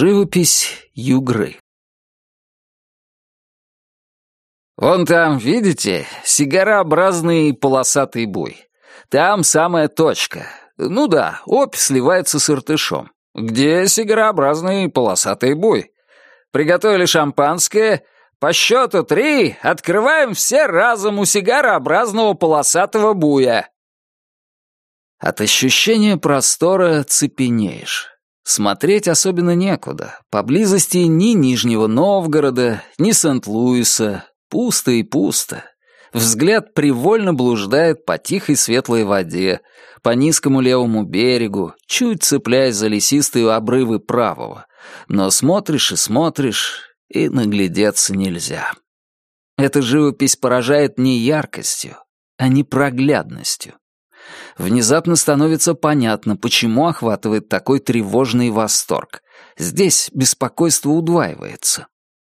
Живопись Югры. Вон там, видите, сигарообразный полосатый буй. Там самая точка. Ну да, опь сливается с иртышом. Где сигарообразный полосатый буй? Приготовили шампанское. По счету три открываем все разом у сигарообразного полосатого буя. От ощущения простора цепенеешь. Смотреть особенно некуда. Поблизости ни Нижнего Новгорода, ни Сент-Луиса. Пусто и пусто. Взгляд привольно блуждает по тихой светлой воде, по низкому левому берегу, чуть цепляясь за лесистые обрывы правого. Но смотришь и смотришь, и наглядеться нельзя. Эта живопись поражает не яркостью, а непроглядностью внезапно становится понятно, почему охватывает такой тревожный восторг. Здесь беспокойство удваивается.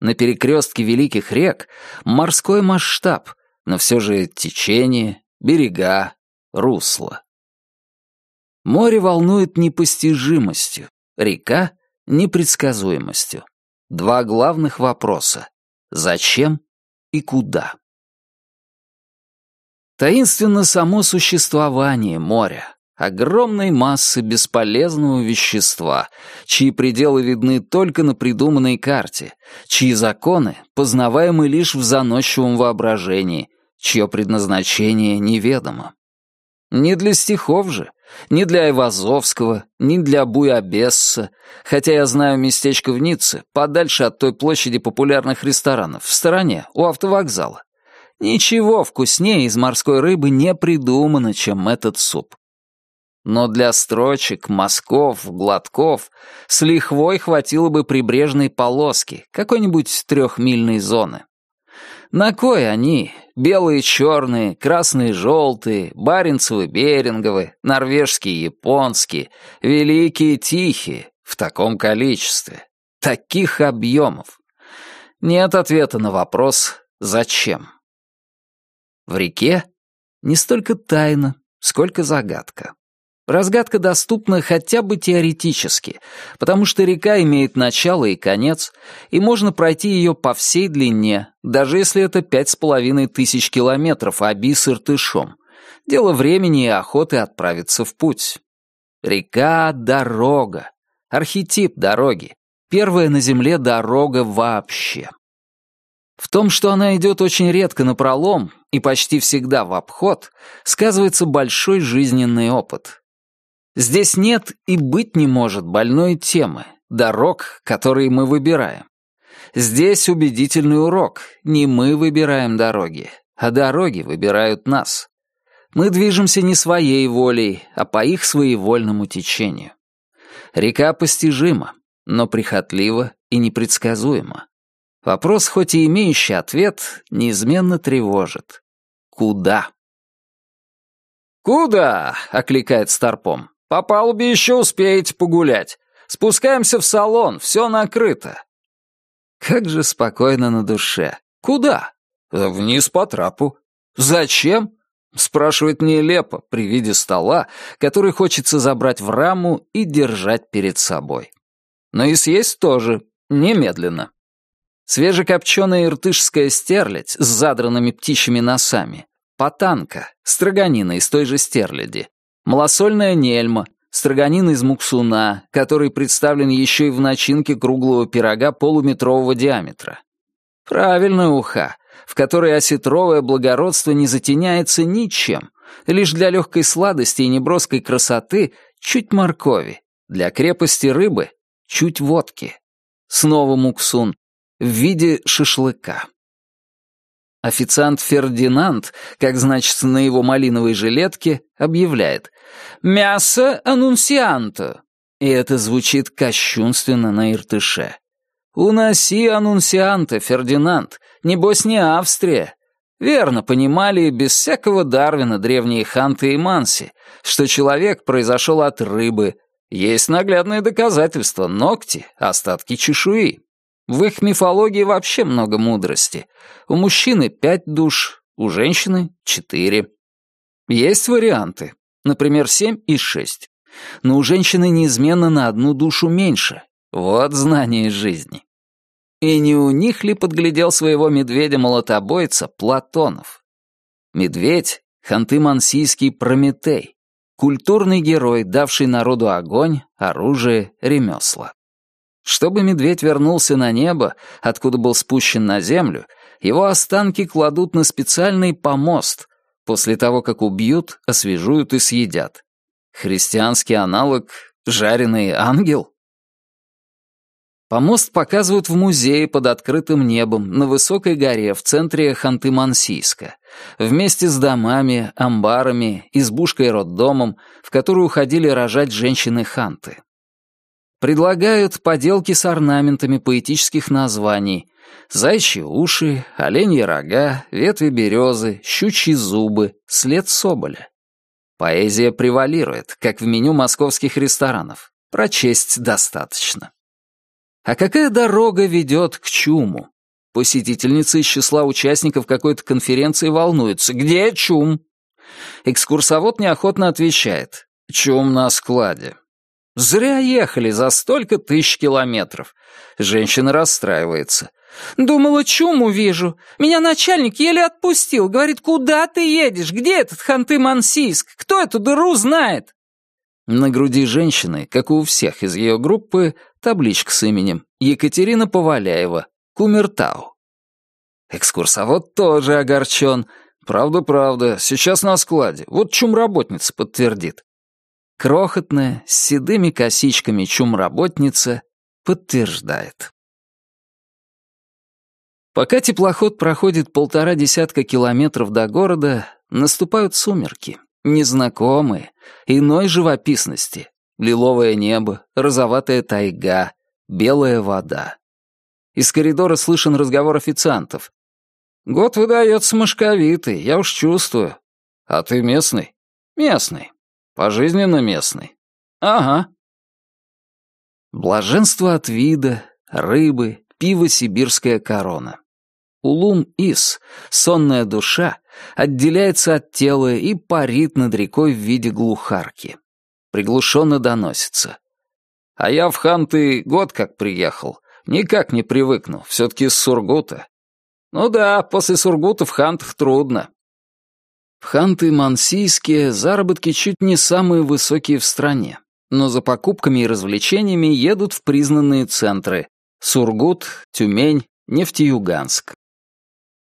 На перекрестке великих рек морской масштаб, но все же течение, берега, русло. Море волнует непостижимостью, река — непредсказуемостью. Два главных вопроса — зачем и куда? Таинственно само существование моря, огромной массы бесполезного вещества, чьи пределы видны только на придуманной карте, чьи законы познаваемы лишь в заносчивом воображении, чье предназначение неведомо. Не для стихов же, ни для Айвазовского, ни для Буябесса, хотя я знаю местечко в Ницце, подальше от той площади популярных ресторанов, в стороне, у автовокзала. Ничего вкуснее из морской рыбы не придумано, чем этот суп. Но для строчек, мазков, глотков с лихвой хватило бы прибрежной полоски, какой-нибудь трехмильной зоны. На кой они, белые черные, красные желтые, баренцевы беринговы, норвежские японские, великие тихие, в таком количестве, таких объемов? Нет ответа на вопрос «Зачем?». В реке не столько тайна, сколько загадка. Разгадка доступна хотя бы теоретически, потому что река имеет начало и конец, и можно пройти ее по всей длине, даже если это пять с половиной тысяч километров оби с Иртышом. Дело времени и охоты отправиться в путь. Река — дорога, архетип дороги, первая на Земле дорога вообще. В том, что она идет очень редко на пролом и почти всегда в обход, сказывается большой жизненный опыт. Здесь нет и быть не может больной темы, дорог, которые мы выбираем. Здесь убедительный урок. Не мы выбираем дороги, а дороги выбирают нас. Мы движемся не своей волей, а по их своевольному течению. Река постижима, но прихотлива и непредсказуема. Вопрос, хоть и имеющий ответ, неизменно тревожит. Куда? «Куда?» — окликает Старпом. «По палубе еще успеете погулять. Спускаемся в салон, все накрыто». Как же спокойно на душе. «Куда?» «Вниз по трапу». «Зачем?» — спрашивает нелепо при виде стола, который хочется забрать в раму и держать перед собой. Но и съесть тоже, немедленно. Свежекопченая иртышская стерлядь с задранными птичьими носами, потанка, строганина из той же стерляди, малосольная нельма, строганина из муксуна, который представлен еще и в начинке круглого пирога полуметрового диаметра. Правильная уха, в которой осетровое благородство не затеняется ничем, лишь для легкой сладости и неброской красоты чуть моркови, для крепости рыбы чуть водки. Снова муксун, в виде шашлыка. Официант Фердинанд, как значится на его малиновой жилетке, объявляет «Мясо аннунсианто». И это звучит кощунственно на иртыше. «Уноси аннунсианто, Фердинанд, небось не Австрия». Верно понимали без всякого Дарвина древние ханты и манси, что человек произошел от рыбы. Есть наглядные доказательства — ногти, остатки чешуи. В их мифологии вообще много мудрости. У мужчины пять душ, у женщины четыре. Есть варианты, например, семь и шесть. Но у женщины неизменно на одну душу меньше, Вот знание жизни. И не у них ли подглядел своего медведя-молотобойца Платонов? Медведь — ханты-мансийский Прометей, культурный герой, давший народу огонь, оружие, ремесла. Чтобы медведь вернулся на небо, откуда был спущен на землю, его останки кладут на специальный помост, после того, как убьют, освежуют и съедят. Христианский аналог — жареный ангел? Помост показывают в музее под открытым небом на высокой горе в центре Ханты-Мансийска, вместе с домами, амбарами, избушкой и роддомом, в которую уходили рожать женщины-ханты. Предлагают поделки с орнаментами поэтических названий, зайчьи уши, оленьи рога, ветви березы, щучьи зубы, след соболя. Поэзия превалирует, как в меню московских ресторанов. Прочесть достаточно. А какая дорога ведет к чуму? Посетительницы из числа участников какой-то конференции волнуются. Где чум? Экскурсовод неохотно отвечает. Чум на складе. Зря ехали за столько тысяч километров. Женщина расстраивается. «Думала, чуму вижу. Меня начальник еле отпустил. Говорит, куда ты едешь? Где этот Ханты-Мансийск? Кто эту дыру знает?» На груди женщины, как и у всех из ее группы, табличка с именем Екатерина Поваляева, Кумертау. Экскурсовод тоже огорчен. Правда-правда, сейчас на складе. Вот чумработница подтвердит. Крохотная, с седыми косичками чумработница подтверждает. Пока теплоход проходит полтора десятка километров до города, наступают сумерки, незнакомые, иной живописности. Лиловое небо, розоватая тайга, белая вода. Из коридора слышен разговор официантов. «Год выдается мошковитый, я уж чувствую. А ты местный?» «Местный. Пожизненно местный». «Ага». Блаженство от вида, рыбы, пиво «Сибирская корона». Улум-Ис, сонная душа, отделяется от тела и парит над рекой в виде глухарки. Приглушенно доносится. А я в Ханты год как приехал. Никак не привыкну, все-таки с Сургута. Ну да, после Сургута в Хантах трудно. В Ханты-Мансийске заработки чуть не самые высокие в стране, но за покупками и развлечениями едут в признанные центры — Сургут, Тюмень, Нефтеюганск.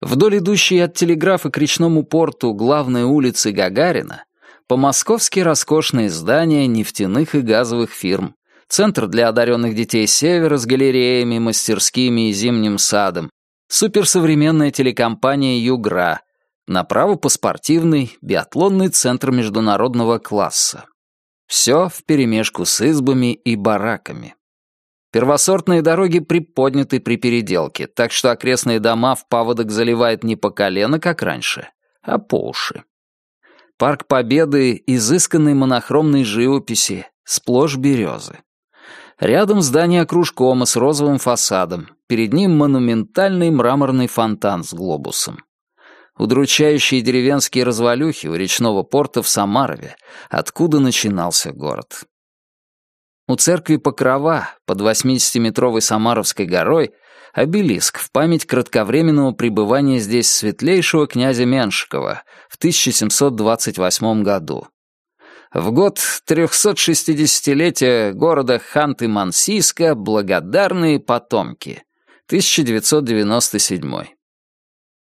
Вдоль идущей от телеграфа к речному порту главной улицы Гагарина по-московски роскошные здания нефтяных и газовых фирм, центр для одаренных детей Севера с галереями, мастерскими и зимним садом, суперсовременная телекомпания «Югра», направо по спортивный, биатлонный центр международного класса. Все вперемешку с избами и бараками. Первосортные дороги приподняты при переделке, так что окрестные дома в паводок заливает не по колено, как раньше, а по уши. Парк Победы — изысканной монохромной живописи, сплошь березы. Рядом здание кружкома с розовым фасадом, перед ним монументальный мраморный фонтан с глобусом. Удручающие деревенские развалюхи у речного порта в Самарове, откуда начинался город. У церкви Покрова под 80-метровой Самаровской горой обелиск в память кратковременного пребывания здесь светлейшего князя Меншикова в 1728 году. В год 360-летия города Ханты-Мансийска благодарные потомки. 1997.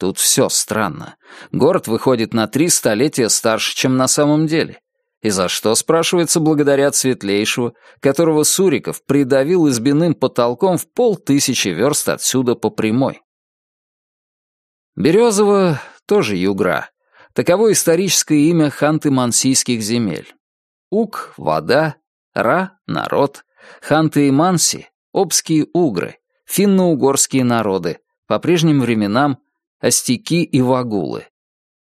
Тут все странно. Город выходит на три столетия старше, чем на самом деле. И за что, спрашивается, благодаря Светлейшего, которого Суриков придавил избиным потолком в полтысячи верст отсюда по прямой. Березово тоже югра. Таково историческое имя ханты-мансийских земель. Ук — вода, Ра — народ, ханты и манси — обские угры, финно-угорские народы, по прежним временам — остяки и вагулы.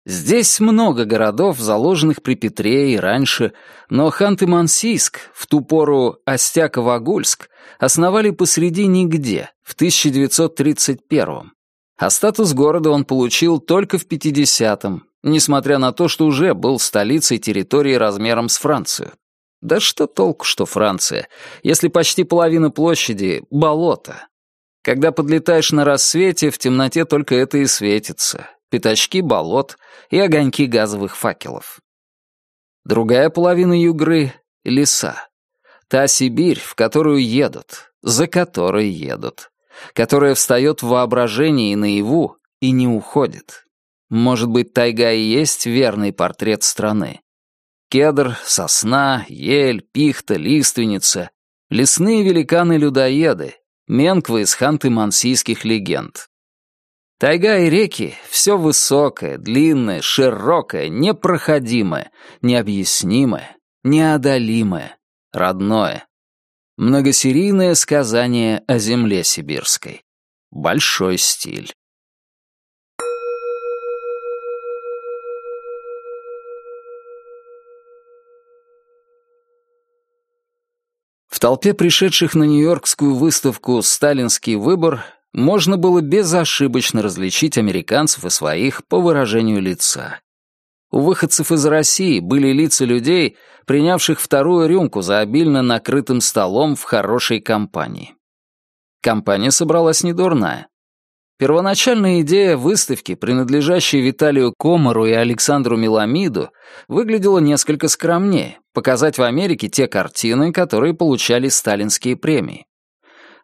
Здесь много городов, заложенных при Петре и раньше, но Ханты-Мансийск, в ту пору Остяково-Агульск, основали посреди нигде, в 1931-м. А статус города он получил только в 50-м, несмотря на то, что уже был столицей территории размером с Францию. Да что толку, что Франция, если почти половина площади — болото? Когда подлетаешь на рассвете, в темноте только это и светится. Пятачки болот и огоньки газовых факелов. Другая половина Югры — леса. Та Сибирь, в которую едут, за которой едут, которая встает в воображении и наяву и не уходит. Может быть, тайга и есть верный портрет страны. Кедр, сосна, ель, пихта, лиственница — лесные великаны-людоеды, менквы из ханты-мансийских легенд. Тайга и реки — все высокое, длинное, широкое, непроходимое, необъяснимое, неодолимое, родное. Многосерийное сказание о земле сибирской. Большой стиль. В толпе пришедших на Нью-Йоркскую выставку «Сталинский выбор» можно было безошибочно различить американцев и своих по выражению лица. У выходцев из России были лица людей, принявших вторую рюмку за обильно накрытым столом в хорошей компании. Компания собралась недурная. Первоначальная идея выставки, принадлежащей Виталию Комару и Александру Меламиду, выглядела несколько скромнее, показать в Америке те картины, которые получали сталинские премии.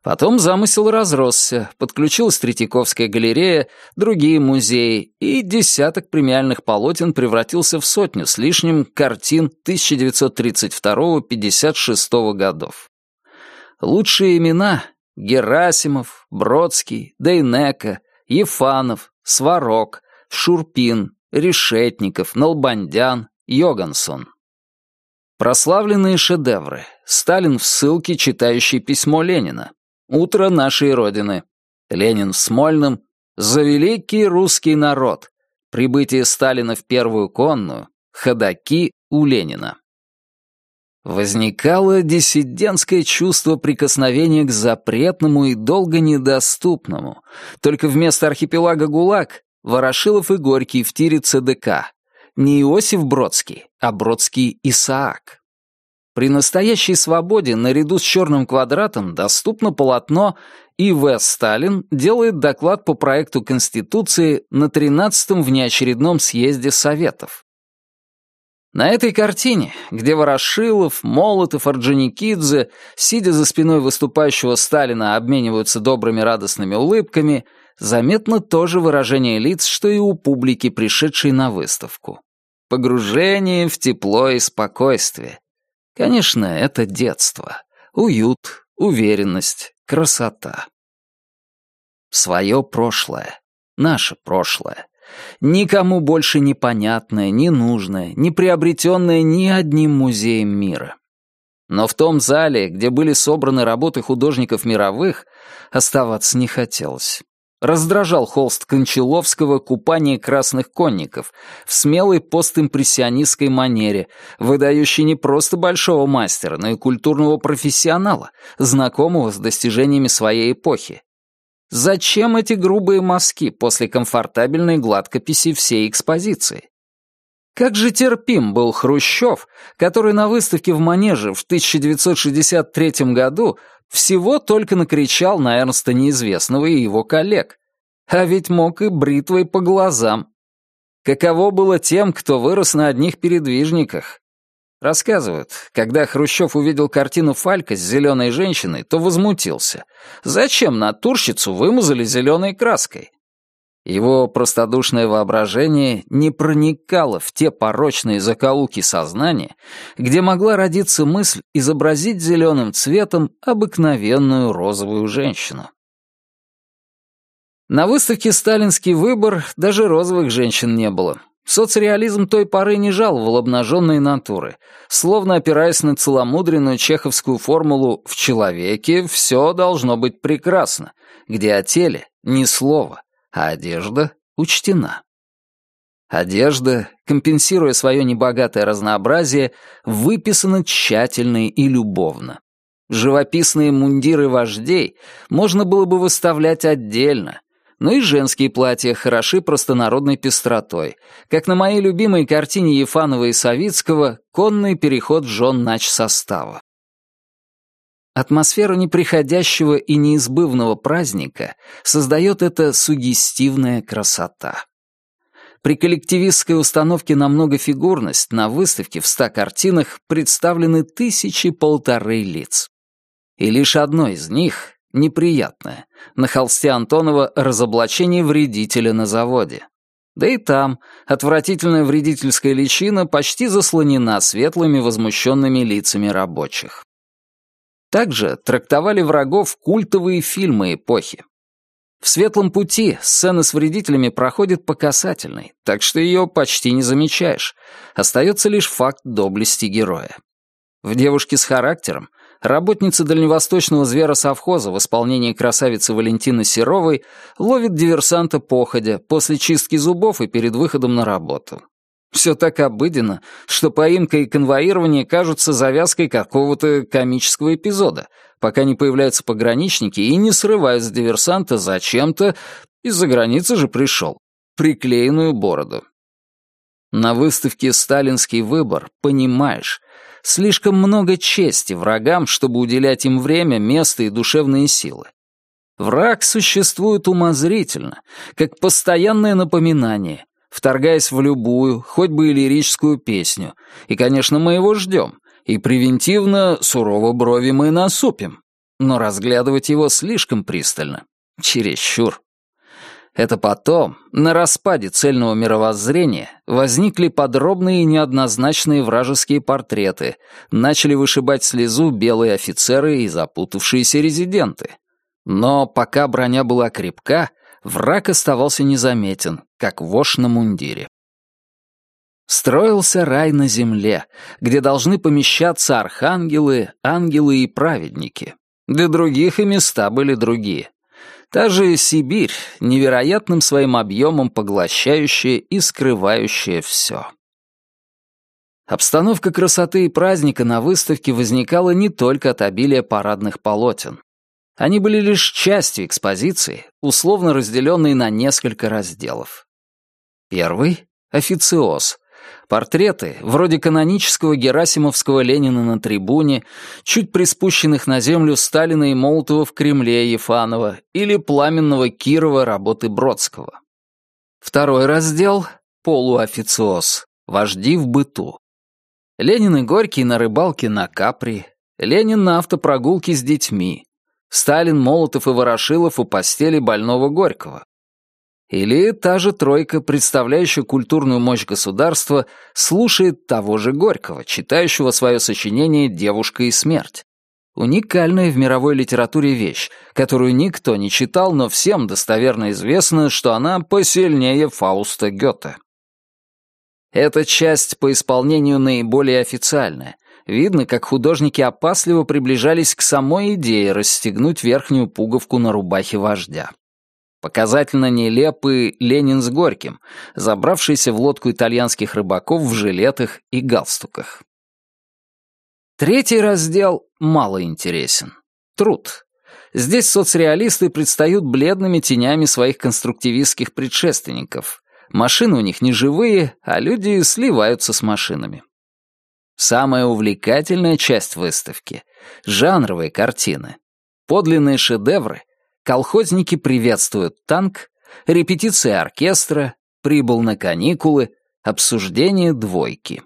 Потом замысел разросся, подключилась Третьяковская галерея, другие музеи, и десяток премиальных полотен превратился в сотню с лишним картин 1932-56 годов. Лучшие имена Герасимов, Бродский, Дейнека, Ефанов, Сварог, Шурпин, Решетников, Налбандян, Йогансон. Прославленные шедевры. Сталин в ссылке, читающий письмо Ленина. Утро нашей Родины. Ленин в Смольном. За великий русский народ. Прибытие Сталина в первую конную. Ходаки у Ленина. Возникало диссидентское чувство прикосновения к запретному и долго недоступному. Только вместо архипелага ГУЛАГ — Ворошилов и Горький в тире ЦДК. Не Иосиф Бродский, а Бродский Исаак. При настоящей свободе наряду с черным квадратом доступно полотно И.В. Сталин делает доклад по проекту Конституции на 13-м внеочередном съезде Советов. На этой картине, где Ворошилов, Молотов, Орджоникидзе, сидя за спиной выступающего Сталина, обмениваются добрыми радостными улыбками, заметно то же выражение лиц, что и у публики, пришедшей на выставку. Погружение в тепло и спокойствие. Конечно, это детство. Уют, уверенность, красота. Свое прошлое. Наше прошлое. Никому больше не понятное, не приобретенное ни одним музеем мира. Но в том зале, где были собраны работы художников мировых, оставаться не хотелось. Раздражал холст Кончаловского «Купание красных конников» в смелой постимпрессионистской манере, выдающей не просто большого мастера, но и культурного профессионала, знакомого с достижениями своей эпохи, Зачем эти грубые мазки после комфортабельной гладкописи всей экспозиции? Как же терпим был Хрущев, который на выставке в Манеже в 1963 году всего только накричал на Эрнста Неизвестного и его коллег. А ведь мог и бритвой по глазам. Каково было тем, кто вырос на одних передвижниках, Рассказывают, когда Хрущев увидел картину Фалька с зеленой женщиной, то возмутился. Зачем натурщицу вымазали зеленой краской? Его простодушное воображение не проникало в те порочные закоулки сознания, где могла родиться мысль изобразить зеленым цветом обыкновенную розовую женщину. На выставке «Сталинский выбор» даже розовых женщин не было. Соцреализм той поры не жаловал обнаженные натуры, словно опираясь на целомудренную чеховскую формулу «в человеке все должно быть прекрасно», где о теле ни слова, а одежда учтена. Одежда, компенсируя свое небогатое разнообразие, выписана тщательно и любовно. Живописные мундиры вождей можно было бы выставлять отдельно, но и женские платья хороши простонародной пестротой, как на моей любимой картине Ефанова и Савицкого «Конный переход жен нач состава». Атмосферу неприходящего и неизбывного праздника создает эта сугестивная красота. При коллективистской установке на многофигурность на выставке в ста картинах представлены тысячи полторы лиц. И лишь одно из них, неприятное, на холсте Антонова разоблачение вредителя на заводе. Да и там отвратительная вредительская личина почти заслонена светлыми возмущенными лицами рабочих. Также трактовали врагов культовые фильмы эпохи. В «Светлом пути» сцена с вредителями проходит по касательной, так что ее почти не замечаешь. Остается лишь факт доблести героя. В «Девушке с характером» работница дальневосточного зверосовхоза в исполнении красавицы Валентины Серовой ловит диверсанта походя после чистки зубов и перед выходом на работу. Все так обыденно, что поимка и конвоирование кажутся завязкой какого-то комического эпизода, пока не появляются пограничники и не срывают с диверсанта зачем-то, из-за границы же пришел, приклеенную бороду. На выставке «Сталинский выбор» понимаешь, слишком много чести врагам, чтобы уделять им время, место и душевные силы. Враг существует умозрительно, как постоянное напоминание, вторгаясь в любую, хоть бы и лирическую песню. И, конечно, мы его ждем. И превентивно сурово брови мы насупим. Но разглядывать его слишком пристально. Чересчур. Это потом, на распаде цельного мировоззрения, возникли подробные и неоднозначные вражеские портреты, начали вышибать слезу белые офицеры и запутавшиеся резиденты. Но пока броня была крепка, враг оставался незаметен, как вошь на мундире. Строился рай на земле, где должны помещаться архангелы, ангелы и праведники. Для других и места были другие. Та же Сибирь, невероятным своим объемом поглощающая и скрывающая все. Обстановка красоты и праздника на выставке возникала не только от обилия парадных полотен. Они были лишь частью экспозиции, условно разделенной на несколько разделов. Первый — официоз. Портреты, вроде канонического герасимовского Ленина на трибуне, чуть приспущенных на землю Сталина и Молотова в Кремле Ефанова или пламенного Кирова работы Бродского. Второй раздел — полуофициоз, вожди в быту. Ленин и Горький на рыбалке на Капри, Ленин на автопрогулке с детьми, Сталин, Молотов и Ворошилов у постели больного Горького. Или та же тройка, представляющая культурную мощь государства, слушает того же Горького, читающего свое сочинение «Девушка и смерть». Уникальная в мировой литературе вещь, которую никто не читал, но всем достоверно известно, что она посильнее Фауста Гёте. Эта часть по исполнению наиболее официальная, видно, как художники опасливо приближались к самой идее расстегнуть верхнюю пуговку на рубахе вождя. Показательно нелепый Ленин с Горьким, забравшийся в лодку итальянских рыбаков в жилетах и галстуках. Третий раздел мало интересен. Труд. Здесь соцреалисты предстают бледными тенями своих конструктивистских предшественников. Машины у них не живые, а люди сливаются с машинами. Самая увлекательная часть выставки — жанровые картины. Подлинные шедевры — колхозники приветствуют танк, репетиции оркестра, прибыл на каникулы, обсуждение двойки.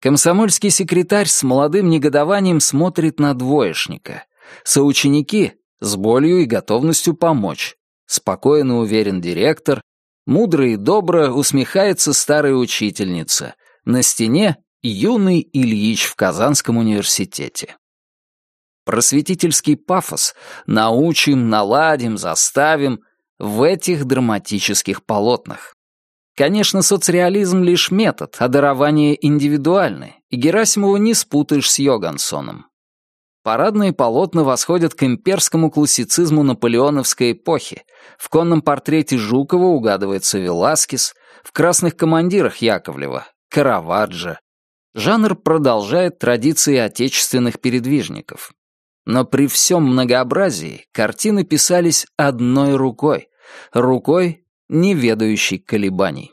Комсомольский секретарь с молодым негодованием смотрит на двоечника. Соученики — с болью и готовностью помочь. Спокойно уверен директор. Мудро и добро усмехается старая учительница. На стене Юный Ильич в Казанском университете. Просветительский пафос «научим, наладим, заставим» в этих драматических полотнах. Конечно, соцреализм — лишь метод, а дарование индивидуальное, и Герасимова не спутаешь с Йогансоном. Парадные полотна восходят к имперскому классицизму наполеоновской эпохи. В конном портрете Жукова угадывается Веласкес, в «Красных командирах» Яковлева — Караваджо, Жанр продолжает традиции отечественных передвижников. Но при всем многообразии картины писались одной рукой, рукой, не ведающей колебаний.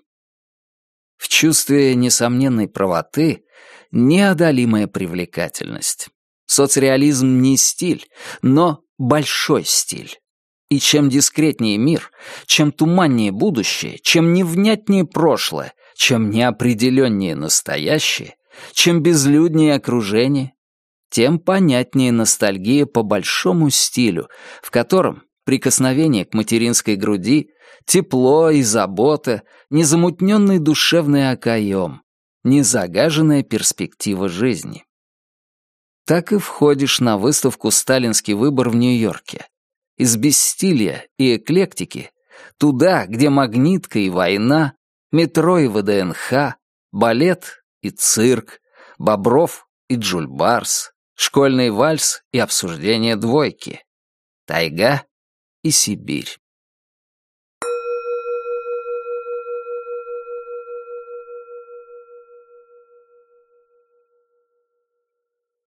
В чувстве несомненной правоты неодолимая привлекательность. Соцреализм не стиль, но большой стиль. И чем дискретнее мир, чем туманнее будущее, чем невнятнее прошлое, чем неопределеннее настоящее, чем безлюднее окружение, тем понятнее ностальгия по большому стилю, в котором прикосновение к материнской груди, тепло и забота, незамутненный душевный окоем, незагаженная перспектива жизни. Так и входишь на выставку «Сталинский выбор» в Нью-Йорке. Из бессилия и эклектики туда, где магнитка и война, метро и ВДНХ, балет и цирк, Бобров и Джульбарс, школьный вальс и обсуждение двойки, тайга и Сибирь.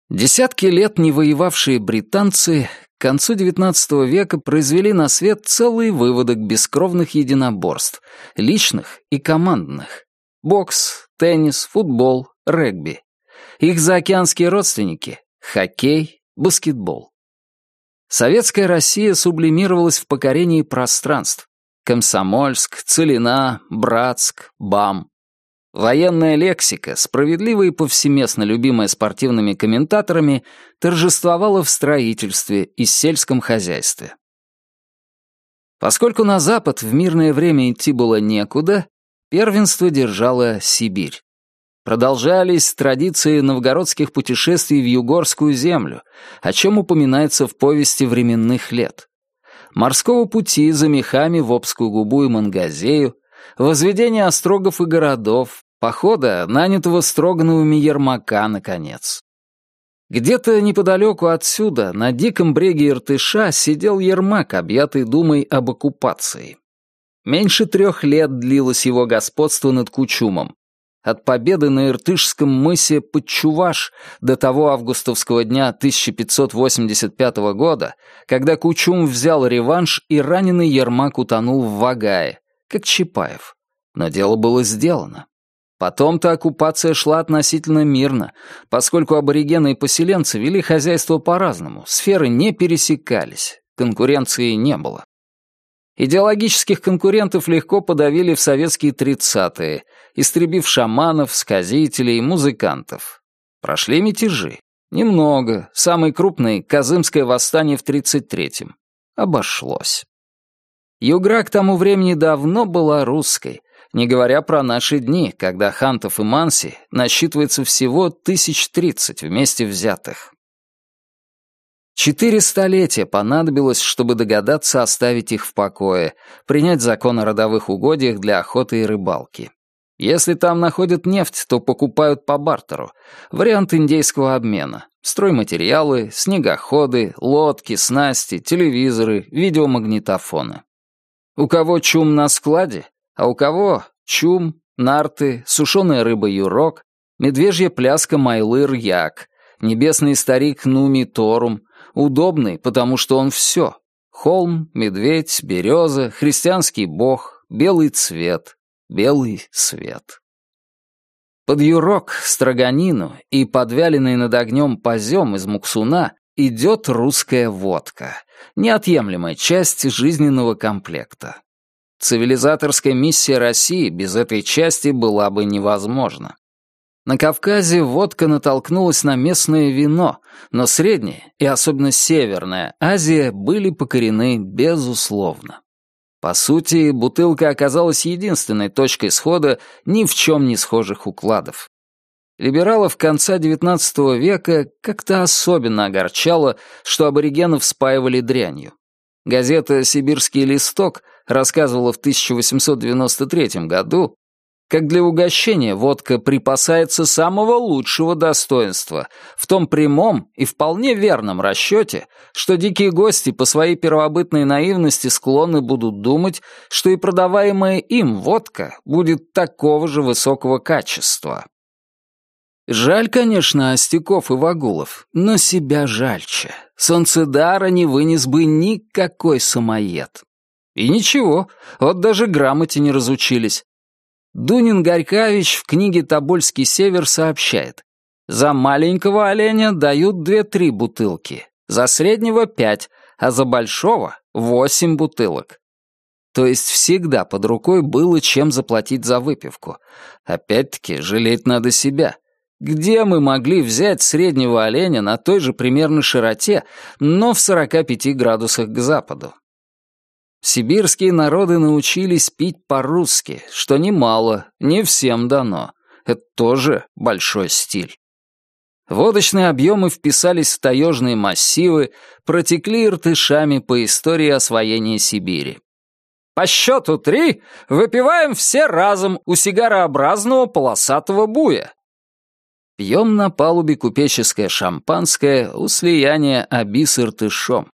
Десятки лет не воевавшие британцы к концу XIX века произвели на свет целый выводок бескровных единоборств, личных и командных. Бокс, теннис, футбол, регби. Их заокеанские родственники — хоккей, баскетбол. Советская Россия сублимировалась в покорении пространств. Комсомольск, Целина, Братск, БАМ. Военная лексика, справедливая и повсеместно любимая спортивными комментаторами, торжествовала в строительстве и сельском хозяйстве. Поскольку на запад в мирное время идти было некуда, первенство держала Сибирь. Продолжались традиции новгородских путешествий в Югорскую землю, о чем упоминается в повести временных лет. Морского пути за мехами в Обскую губу и Мангазею, возведение острогов и городов, похода, нанятого Строгановыми Ермака, наконец. Где-то неподалеку отсюда, на диком бреге Иртыша, сидел Ермак, объятый думой об оккупации. Меньше трех лет длилось его господство над Кучумом. От победы на Иртышском мысе Подчуваш до того августовского дня 1585 года, когда Кучум взял реванш и раненый Ермак утонул в Вагае, как Чапаев. Но дело было сделано. Потом-то оккупация шла относительно мирно, поскольку аборигены и поселенцы вели хозяйство по-разному, сферы не пересекались, конкуренции не было. Идеологических конкурентов легко подавили в советские тридцатые, истребив шаманов, сказителей, музыкантов. Прошли мятежи. Немного. Самый крупный — Казымское восстание в 33-м. Обошлось. Югра к тому времени давно была русской, не говоря про наши дни, когда Хантов и Манси насчитывается всего тысяч тридцать вместе взятых. Четыре столетия понадобилось, чтобы догадаться оставить их в покое, принять закон о родовых угодьях для охоты и рыбалки. Если там находят нефть, то покупают по бартеру. Вариант индейского обмена. Стройматериалы, снегоходы, лодки, снасти, телевизоры, видеомагнитофоны. У кого чум на складе, а у кого чум, нарты, сушеная рыба юрок, медвежья пляска майлыр-як, небесный старик Нуми Торум, удобный, потому что он все. Холм, медведь, береза, христианский бог, белый цвет, белый свет. Под юрок, строганину и подвяленный над огнем позем из муксуна идет русская водка, неотъемлемая часть жизненного комплекта. Цивилизаторская миссия России без этой части была бы невозможна. На Кавказе водка натолкнулась на местное вино, но Средняя и особенно Северная Азия были покорены безусловно. По сути, бутылка оказалась единственной точкой схода ни в чем не схожих укладов. Либералов конца XIX века как-то особенно огорчало, что аборигенов спаивали дрянью. Газета «Сибирский листок» рассказывала в 1893 году, как для угощения водка припасается самого лучшего достоинства, в том прямом и вполне верном расчете, что дикие гости по своей первобытной наивности склонны будут думать, что и продаваемая им водка будет такого же высокого качества. Жаль, конечно, Остяков и Вагулов, но себя жальче. Солнцедара не вынес бы никакой самоед. И ничего, вот даже грамоте не разучились. Дунин Горькович в книге «Тобольский север» сообщает. За маленького оленя дают две-три бутылки, за среднего — пять, а за большого — восемь бутылок. То есть всегда под рукой было чем заплатить за выпивку. Опять-таки, жалеть надо себя. Где мы могли взять среднего оленя на той же примерно широте, но в 45 градусах к западу? Сибирские народы научились пить по-русски, что немало, не всем дано. Это тоже большой стиль. Водочные объемы вписались в таежные массивы, протекли иртышами по истории освоения Сибири. По счету три выпиваем все разом у сигарообразного полосатого буя. Пьем на палубе купеческое шампанское у слияния оби с иртышом.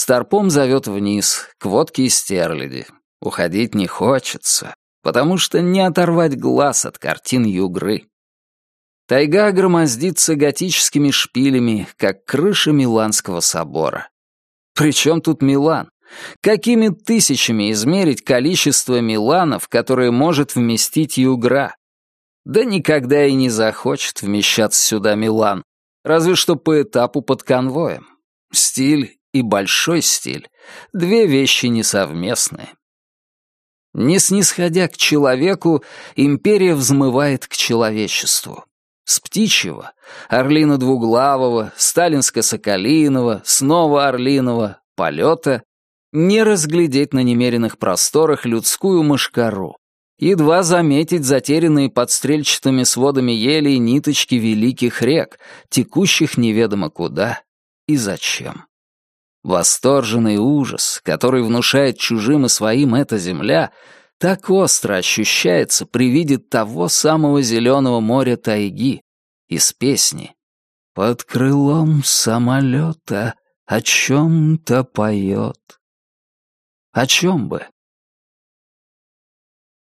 Старпом зовет вниз, к водке и стерляди. Уходить не хочется, потому что не оторвать глаз от картин югры. Тайга громоздится готическими шпилями, как крыша Миланского собора. Причем тут Милан? Какими тысячами измерить количество Миланов, которые может вместить Югра? Да никогда и не захочет вмещаться сюда Милан, разве что по этапу под конвоем. Стиль и большой стиль — две вещи несовместные. Не снисходя к человеку, империя взмывает к человечеству. С птичьего, орлина двуглавого, сталинско-соколиного, снова орлиного, полета не разглядеть на немеренных просторах людскую мышкару, едва заметить затерянные под стрельчатыми сводами елей ниточки великих рек, текущих неведомо куда и зачем. Восторженный ужас, который внушает чужим и своим эта земля, так остро ощущается при виде того самого зеленого моря тайги из песни «Под крылом самолета о чем-то поет». О чем бы?